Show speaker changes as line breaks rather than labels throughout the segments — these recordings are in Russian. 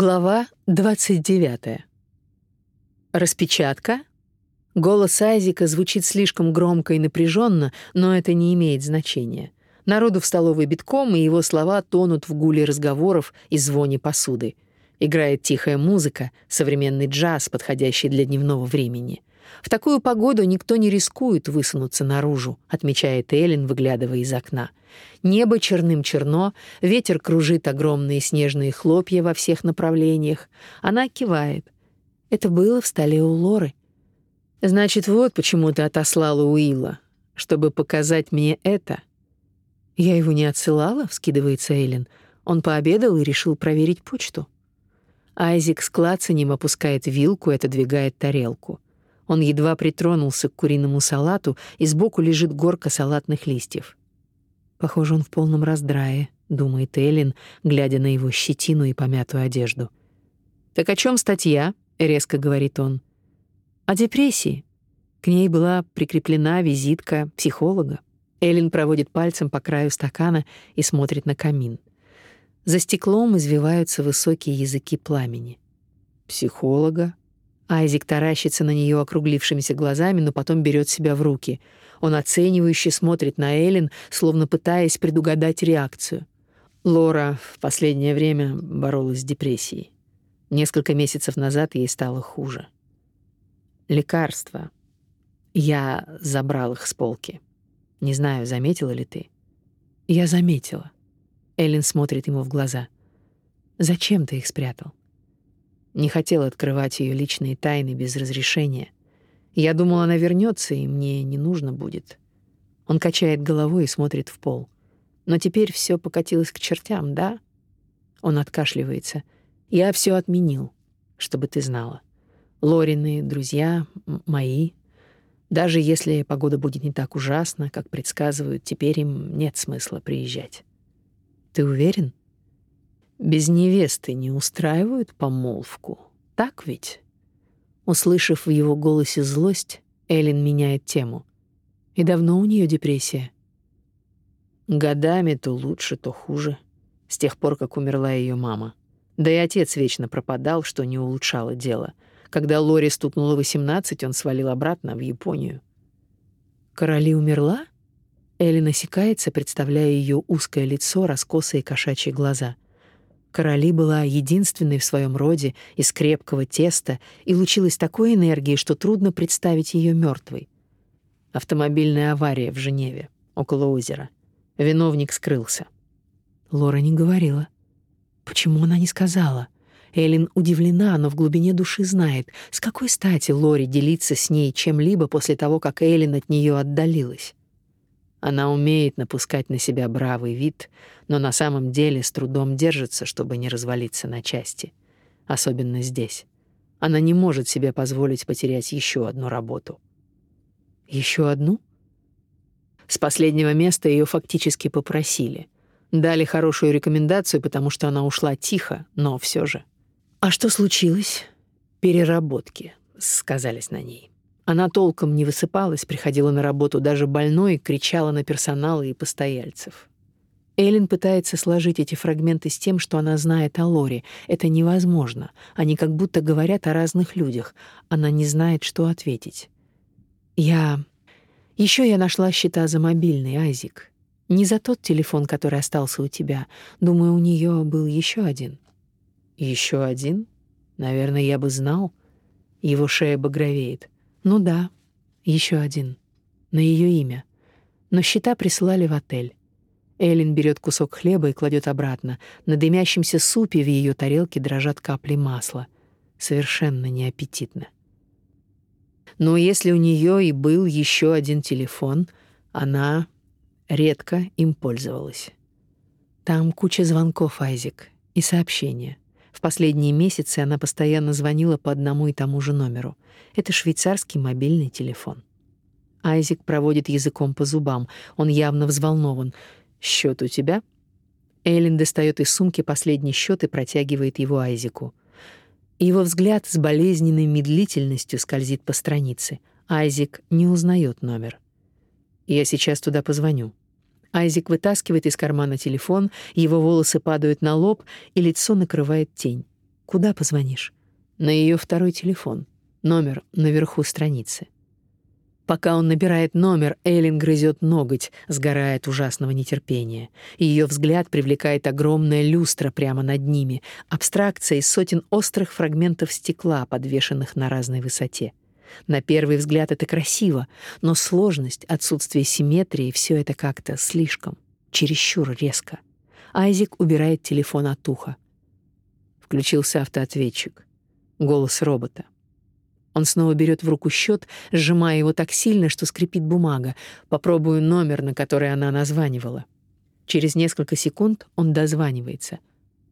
Глава 29. Распечатка. Голос Айзика звучит слишком громко и напряженно, но это не имеет значения. Народу в столовой битком, и его слова тонут в гуле разговоров и звоне посуды. Играет тихая музыка, современный джаз, подходящий для дневного времени. В такую погоду никто не рискует высунуться наружу, отмечает Эллен, выглядывая из окна. Небо черным черно, ветер кружит огромные снежные хлопья во всех направлениях. Она кивает. Это было в столе у Лоры. Значит, вот почему ты отослала Уилла, чтобы показать мне это. Я его не отсылала, вскидывается Эллен. Он пообедал и решил проверить почту. Айзик с клацаньем опускает вилку и отодвигает тарелку. Он едва притронулся к куриному салату, и сбоку лежит горка салатных листьев. Похоже, он в полном раздрае, думает Эллен, глядя на его щетину и помятую одежду. Так о чем статья? резко говорит он. О депрессии. К ней была прикреплена визитка психолога. Эллен проводит пальцем по краю стакана и смотрит на камин. За стеклом извиваются высокие языки пламени. Психолога, Айзик таращится на нее округлившимися глазами, но потом берет себя в руки. Он оценивающе смотрит на Эллен, словно пытаясь предугадать реакцию. Лора в последнее время боролась с депрессией. Несколько месяцев назад ей стало хуже. Лекарства. Я забрал их с полки. Не знаю, заметила ли ты. Я заметила. Эллен смотрит ему в глаза. Зачем ты их спрятал? Не хотел открывать ее личные тайны без разрешения. Я думал, она вернется, и мне не нужно будет. Он качает головой и смотрит в пол. Но теперь все покатилось к чертям, да? Он откашливается. Я все отменил, чтобы ты знала. Лорины друзья мои. Даже если погода будет не так ужасна, как предсказывают, теперь им нет смысла приезжать. Ты уверен? Без невесты не устраивают помолвку, так ведь? Услышав в его голосе злость, Элин меняет тему. И давно у нее депрессия? Годами то лучше, то хуже. С тех пор, как умерла ее мама. Да и отец вечно пропадал, что не улучшало дело. Когда Лори стукнуло 18, он свалил обратно в Японию. Короли умерла? Элин осекается, представляя ее узкое лицо, раскосые кошачьи глаза — Короли была единственной в своем роде из крепкого теста и лучилась такой энергией, что трудно представить ее мертвой. Автомобильная авария в Женеве, около озера. Виновник скрылся. Лора не говорила. Почему она не сказала? Элин удивлена, но в глубине души знает, с какой стати Лори делиться с ней чем-либо после того, как Элин от нее отдалилась. Она умеет напускать на себя бравый вид, но на самом деле с трудом держится, чтобы не развалиться на части. Особенно здесь. Она не может себе позволить потерять еще одну работу. Еще одну? С последнего места ее фактически попросили. Дали хорошую рекомендацию, потому что она ушла тихо, но все же. А что случилось? Переработки, сказались на ней. Она толком не высыпалась, приходила на работу даже больной, кричала на персонал и постояльцев. Эллен пытается сложить эти фрагменты с тем, что она знает о Лоре. Это невозможно. Они как будто говорят о разных людях. Она не знает, что ответить. Я... Еще я нашла счета за мобильный, Айзик. Не за тот телефон, который остался у тебя. Думаю, у нее был еще один. Еще один? Наверное, я бы знал. Его шея багровеет. Ну да, еще один. На ее имя. Но счета прислали в отель. Элин берет кусок хлеба и кладет обратно. На дымящемся супе в ее тарелке дрожат капли масла. Совершенно неаппетитно. Но если у нее и был еще один телефон, она редко им пользовалась. Там куча звонков, Айзик, и сообщения. В последние месяцы она постоянно звонила по одному и тому же номеру. Это швейцарский мобильный телефон. Айзик проводит языком по зубам. Он явно взволнован. Счет у тебя? Эллен достает из сумки последний счет и протягивает его Айзику. Его взгляд с болезненной медлительностью скользит по странице. Айзик не узнает номер. Я сейчас туда позвоню. Айзик вытаскивает из кармана телефон, его волосы падают на лоб, и лицо накрывает тень. Куда позвонишь? На ее второй телефон. Номер наверху страницы. Пока он набирает номер, Эйлин грызет ноготь, сгорая от ужасного нетерпения. Ее взгляд привлекает огромная люстра прямо над ними, абстракция из сотен острых фрагментов стекла, подвешенных на разной высоте. На первый взгляд это красиво, но сложность, отсутствие симметрии — все это как-то слишком, чересчур резко. Айзик убирает телефон от уха. Включился автоответчик. Голос робота. Он снова берет в руку счет, сжимая его так сильно, что скрипит бумага. Попробую номер, на который она названивала. Через несколько секунд он дозванивается.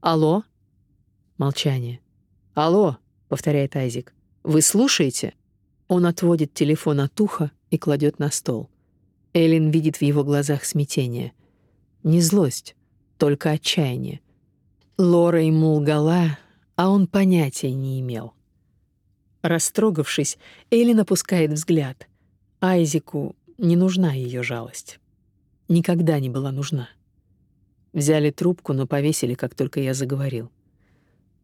«Алло?» Молчание. «Алло», — повторяет Айзик. «Вы слушаете?» Он отводит телефон от уха и кладет на стол. Эллен видит в его глазах смятение. Не злость, только отчаяние. Лора ему лгала, а он понятия не имел. Растрогавшись, Эллен опускает взгляд. Айзику не нужна ее жалость. Никогда не была нужна. Взяли трубку, но повесили, как только я заговорил.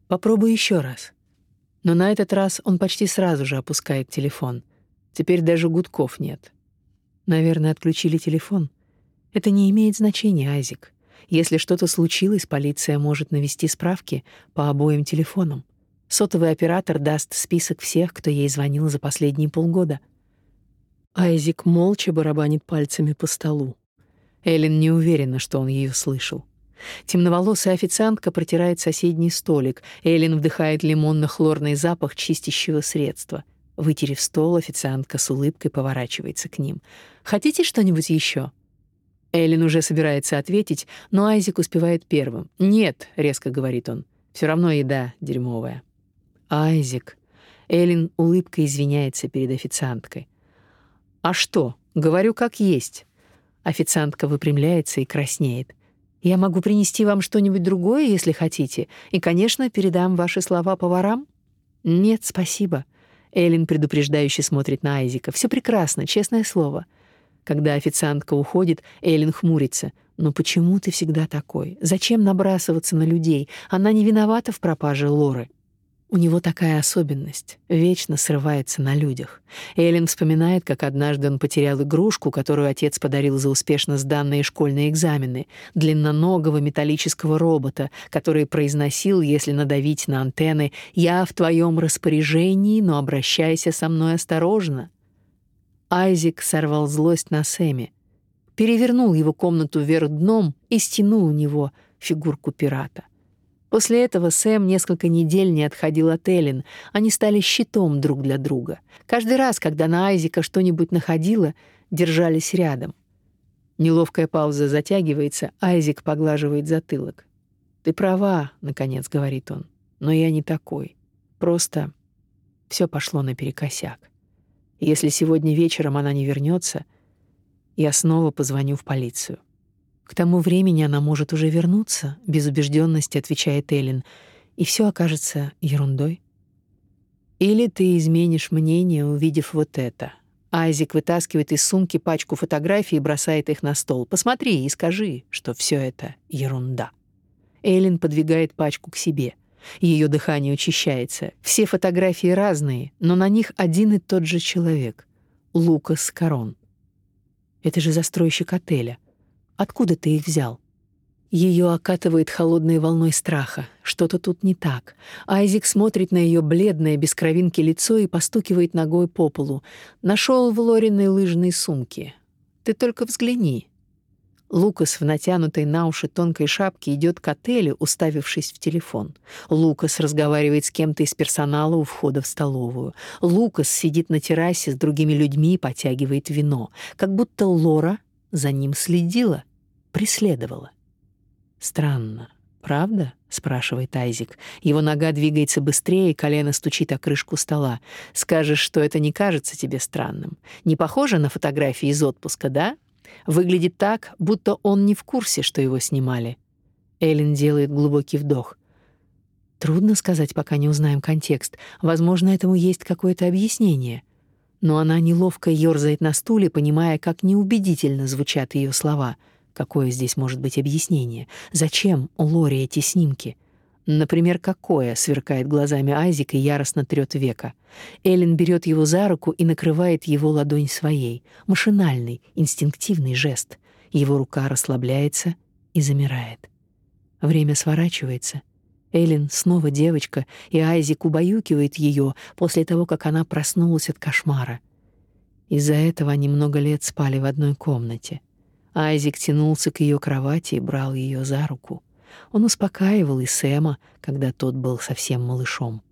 Попробуй еще раз. Но на этот раз он почти сразу же опускает телефон. Теперь даже гудков нет. Наверное, отключили телефон. Это не имеет значения, Айзик. Если что-то случилось, полиция может навести справки по обоим телефонам. Сотовый оператор даст список всех, кто ей звонил за последние полгода. Айзик молча барабанит пальцами по столу. Эллен не уверена, что он ее слышал. Темноволосая официантка протирает соседний столик. Эллен вдыхает лимонно-хлорный запах чистящего средства. Вытерев стол, официантка с улыбкой поворачивается к ним. «Хотите что-нибудь еще? Эллен уже собирается ответить, но Айзик успевает первым. «Нет», — резко говорит он, — «все равно еда дерьмовая». Айзик. Элин улыбкой извиняется перед официанткой. А что? Говорю как есть. Официантка выпрямляется и краснеет. Я могу принести вам что-нибудь другое, если хотите, и, конечно, передам ваши слова поварам. Нет, спасибо. Элин предупреждающе смотрит на Айзика. Все прекрасно, честное слово. Когда официантка уходит, Элин хмурится. Но почему ты всегда такой? Зачем набрасываться на людей? Она не виновата в пропаже Лоры. У него такая особенность — вечно срывается на людях. Эллен вспоминает, как однажды он потерял игрушку, которую отец подарил за успешно сданные школьные экзамены, длинноногого металлического робота, который произносил, если надавить на антенны «Я в твоем распоряжении, но обращайся со мной осторожно». Айзик сорвал злость на Сэме, перевернул его комнату вверх дном и стянул у него фигурку пирата. После этого Сэм несколько недель не отходил от Эллен. Они стали щитом друг для друга. Каждый раз, когда на Айзека что-нибудь находило, держались рядом. Неловкая пауза затягивается, Айзек поглаживает затылок. «Ты права», — наконец говорит он, — «но я не такой. Просто все пошло наперекосяк. Если сегодня вечером она не вернется, я снова позвоню в полицию». К тому времени она может уже вернуться, без убежденности отвечает Элин, и все окажется ерундой. Или ты изменишь мнение, увидев вот это. Айзик вытаскивает из сумки пачку фотографий и бросает их на стол. Посмотри и скажи, что все это ерунда. Элин подвигает пачку к себе. Ее дыхание учащается. Все фотографии разные, но на них один и тот же человек — Лукас Корон. Это же застройщик отеля. Откуда ты их взял? Ее окатывает холодной волной страха. Что-то тут не так. Айзик смотрит на ее бледное, без кровинки лицо и постукивает ногой по полу. Нашел в Лориной лыжной сумке. Ты только взгляни. Лукас в натянутой на уши тонкой шапке идет к отелю, уставившись в телефон. Лукас разговаривает с кем-то из персонала у входа в столовую. Лукас сидит на террасе с другими людьми и потягивает вино, как будто Лора за ним следила преследовала. Странно, правда? спрашивает Айзик. Его нога двигается быстрее, колено стучит о крышку стола. Скажешь, что это не кажется тебе странным? Не похоже на фотографии из отпуска, да? Выглядит так, будто он не в курсе, что его снимали. Эллен делает глубокий вдох. Трудно сказать, пока не узнаем контекст. Возможно, этому есть какое-то объяснение. Но она неловко ёрзает на стуле, понимая, как неубедительно звучат ее слова — Какое здесь может быть объяснение? Зачем Лори эти снимки? Например, какое, сверкает глазами Айзик и яростно трёт века. Эллен берет его за руку и накрывает его ладонь своей. Машинальный, инстинктивный жест. Его рука расслабляется и замирает. Время сворачивается. Эллен снова девочка, и Айзик убаюкивает ее после того, как она проснулась от кошмара. Из-за этого они много лет спали в одной комнате. Айзик тянулся к ее кровати и брал ее за руку. Он успокаивал и Сэма, когда тот был совсем малышом.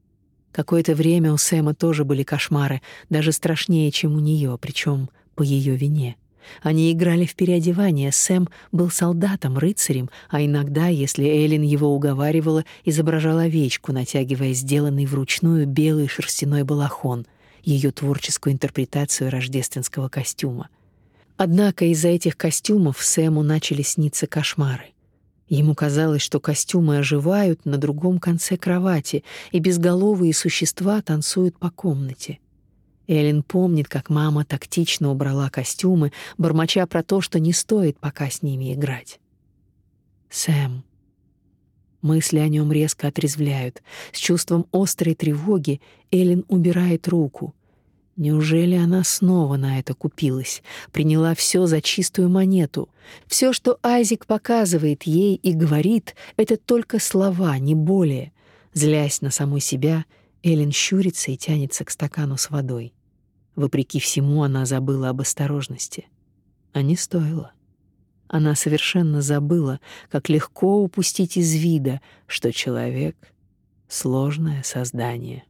Какое-то время у Сэма тоже были кошмары, даже страшнее, чем у нее, причем по ее вине. Они играли в переодевание. Сэм был солдатом, рыцарем, а иногда, если Эллен его уговаривала, изображал овечку, натягивая сделанный вручную белый шерстяной балахон, ее творческую интерпретацию рождественского костюма. Однако из-за этих костюмов Сэму начали сниться кошмары. Ему казалось, что костюмы оживают на другом конце кровати, и безголовые существа танцуют по комнате. Эллен помнит, как мама тактично убрала костюмы, бормоча про то, что не стоит пока с ними играть. Сэм. Мысли о нем резко отрезвляют. С чувством острой тревоги Эллен убирает руку. Неужели она снова на это купилась, приняла все за чистую монету? Все, что Айзик показывает ей и говорит, это только слова, не более. Злясь на саму себя, Эллен щурится и тянется к стакану с водой. Вопреки всему, она забыла об осторожности. А не стоило. Она совершенно забыла, как легко упустить из вида, что человек — сложное создание.